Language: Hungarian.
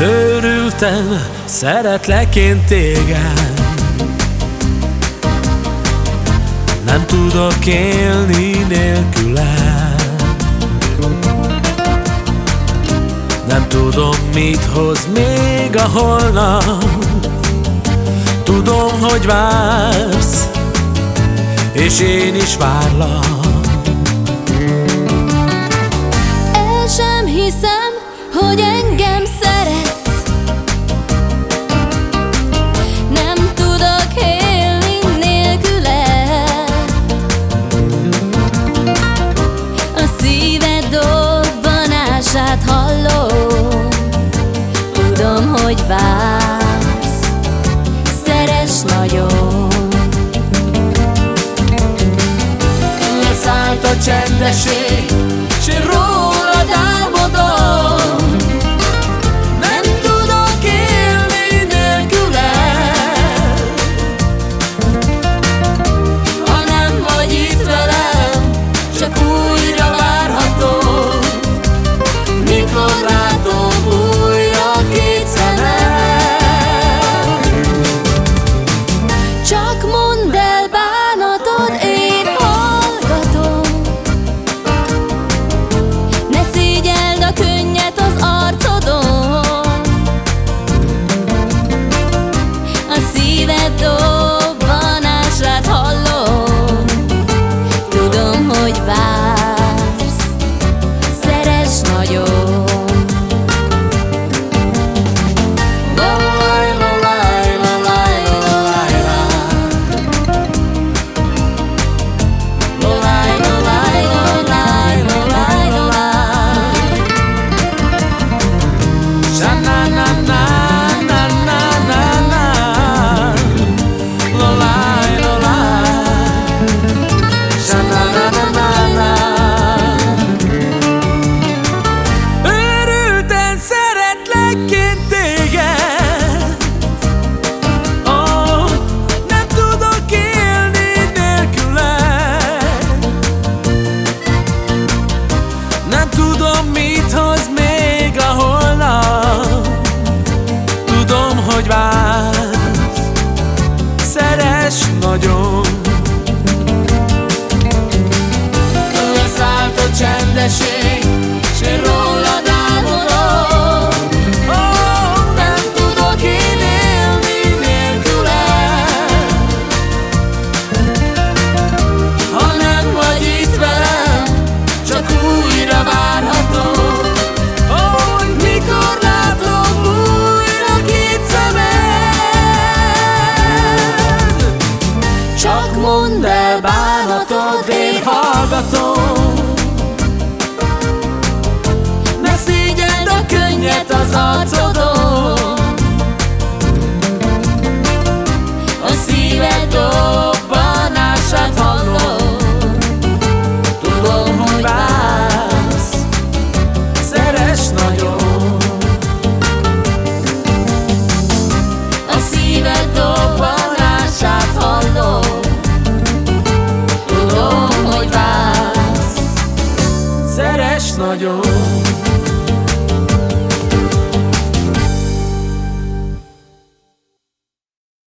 Őrültem, szeretlek én téged. Nem tudok élni nélküled. Nem tudom mit hoz még a holnap. Tudom, hogy vársz És én is várlak. El sem hiszem, hogy engem hogy válsz. Szeres nagyon. Leszállt a csendeség és nagyon. Leszállt a csendesség と出会うだと melhor.